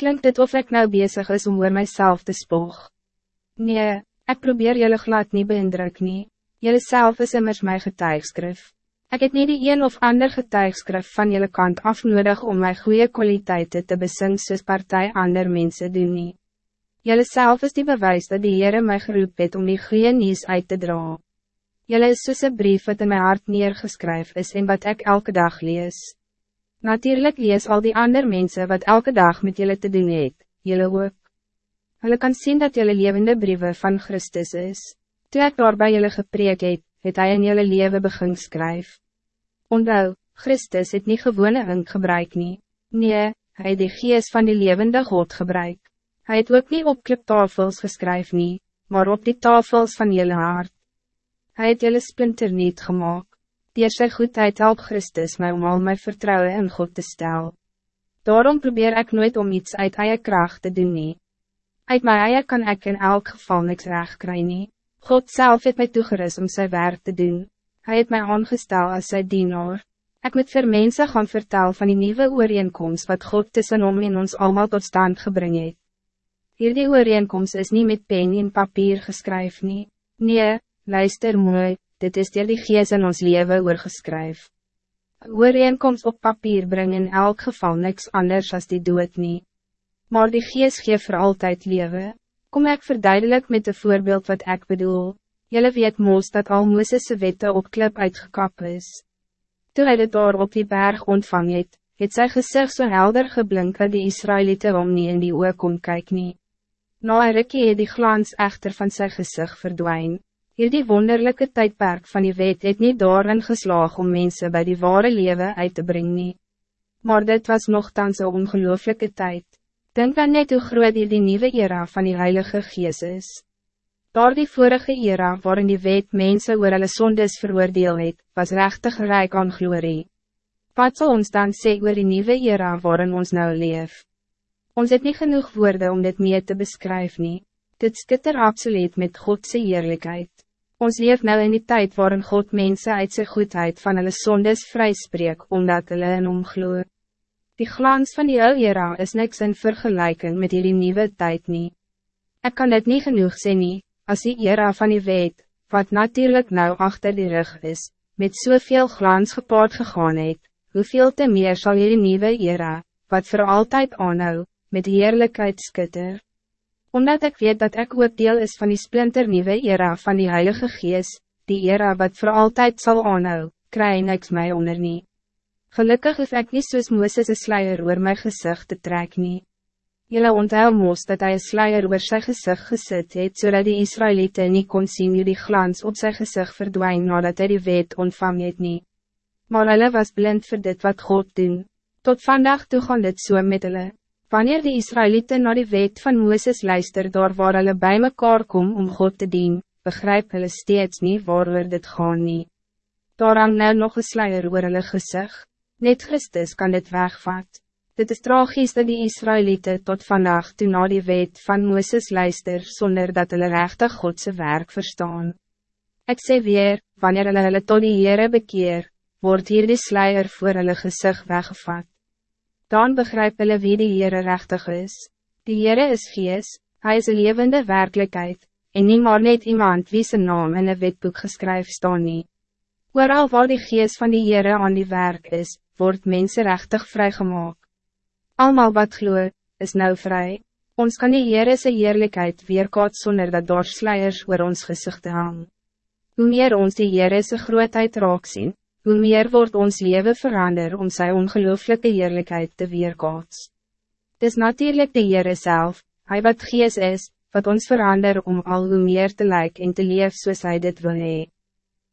Klinkt dit of ik nou bezig is om oor myself te spoog? Nee, ik probeer jullie glad niet beïndruk nie. Jullie zelf is immers my getuigskrif. Ik het niet die een of ander getuigskrif van jullie kant afnodig om mijn goede kwaliteiten te besing soos partij ander mensen doen nie. Jullie zelf is die bewijs dat die Heere my geroep het om die goede nieuws uit te dragen. Jelle is soos een brief wat in mijn hart neergeskryf is en wat ik elke dag lees. Natuurlijk lees al die andere mensen wat elke dag met jullie te doen het, jelle ook. Hulle kan zien dat jullie levende brieven van Christus is. Toe ek daar by jylle gepreek het, het hy in jylle leven begin skryf. Onthou, Christus het niet gewone ink gebruik nie. Nee, hy het die gees van die levende God gebruik. Hij het ook niet op kliptafels geskryf nie, maar op die tafels van jylle hart. Hij het jylle splinter niet gemaakt. Dier sy goedheid help Christus mij om al mijn vertrouwen in God te stellen. Daarom probeer ik nooit om iets uit eie kracht te doen nie. Uit my eie kan ik in elk geval niks recht kry nie. God zelf het mij toegerust om zijn werk te doen. Hij het mij aangestel als zijn dienaar. Ik moet vir mense gaan vertel van die nieuwe ooreenkomst wat God tussen om en ons allemaal tot stand gebring het. Hierdie ooreenkomst is niet met pen en papier geskryf nie. Nee, luister mooi, dit is dier die gees in ons leven oorgeskryf. Ooreenkomst op papier bring in elk geval niks anders als die dood nie. Maar die gees geef voor altijd leven. Kom ik verduidelijk met de voorbeeld wat ik bedoel. Jullie weet moos dat al Mooses' wette op klip uitgekap is. Toen hij dit door op die berg ontvang het, het sy gezicht zo so helder geblink dat die Israëlieten om nie in die oor kon kyk nie. Na een rikkie het die glans echter van zijn gezicht verdwijnt. Hierdie wonderlijke tijdperk van die wet het niet daarin geslaag om mensen bij die ware leven uit te brengen. Maar dit was nogthans een ongelooflijke tijd. Denk dan net hoe groot die, die nieuwe era van die Heilige Gees is. Door die vorige era waarin die wet mensen oor hulle sondes veroordeel het, was rechtig rijk aan glorie. Wat zal ons dan sê oor die nieuwe era waarin ons nou leef? Ons het niet genoeg woorden om dit meer te beschrijven. Dit skitter absoluut met Godse eerlijkheid. Ons leef nou in die tijd waarin God mensen uit zijn goedheid van hulle sondes vryspreek, omdat hulle in omgloe. Die glans van die oude era is niks in vergelijking met die nieuwe tijd niet. Ik kan het niet genoeg sê nie, as die era van die wet, wat natuurlijk nou achter die rug is, met zoveel so glans gepaard gegaan het, hoeveel te meer zal die nieuwe era, wat voor altijd aanhou, met heerlijkheid skutter omdat ik weet dat ik ook deel is van die splinternieuwe era van die Heilige Geest, die era wat voor altijd zal aanhou, krijg niks mij onder nie. Gelukkig hoef ek nie soos Mooses een sluier oor my gezicht te trek nie. Julle onthou moos dat hij een sluier oor sy gezicht gesit het, zodat die Israëlieten niet kon zien hoe die glans op zijn gezicht verdwijnt nadat hij die wet ontvang het nie. Maar hulle was blind voor dit wat God doen. Tot vandaag toe gaan dit so met hulle. Wanneer de Israëlieten naar de wet van Moeses luister door waar hulle bij mekaar kom om God te dien, begrijp hulle steeds niet waar we dit gaan nie. Daar hang nou nog een sluier oor hulle gezicht. Net Christus kan dit wegvat. Dit is tragisch dat die Israëlieten tot vandaag toe na die wet van Moeses luister zonder dat hulle rechtig Godse werk verstaan. Ik zeg weer, wanneer hulle hulle tot die Heere bekeer, wordt hier die sluier voor hulle gezicht weggevat dan begrijp hulle wie die Heere rechtig is. Die Heere is gees, hij is een levende werkelijkheid, en niet maar net iemand wie zijn naam in een wetboek geskryf staan nie. Ooral waar die gees van die Heere aan die werk is, wordt mensen rechtig vrijgemaakt. Almal wat gloe, is nou vrij. Ons kan die Heere sy heerlijkheid weerkaat zonder dat daar sluiers oor ons gezicht hang. Hoe meer ons die Heere sy grootheid raak sien, hoe meer wordt ons leven verander om zijn ongelooflijke heerlijkheid te weerkaats. Het is natuurlijk de Heere zelf, hij wat gees is, wat ons verander om al hoe meer te lijken en te leef zoals hij dit wil hee.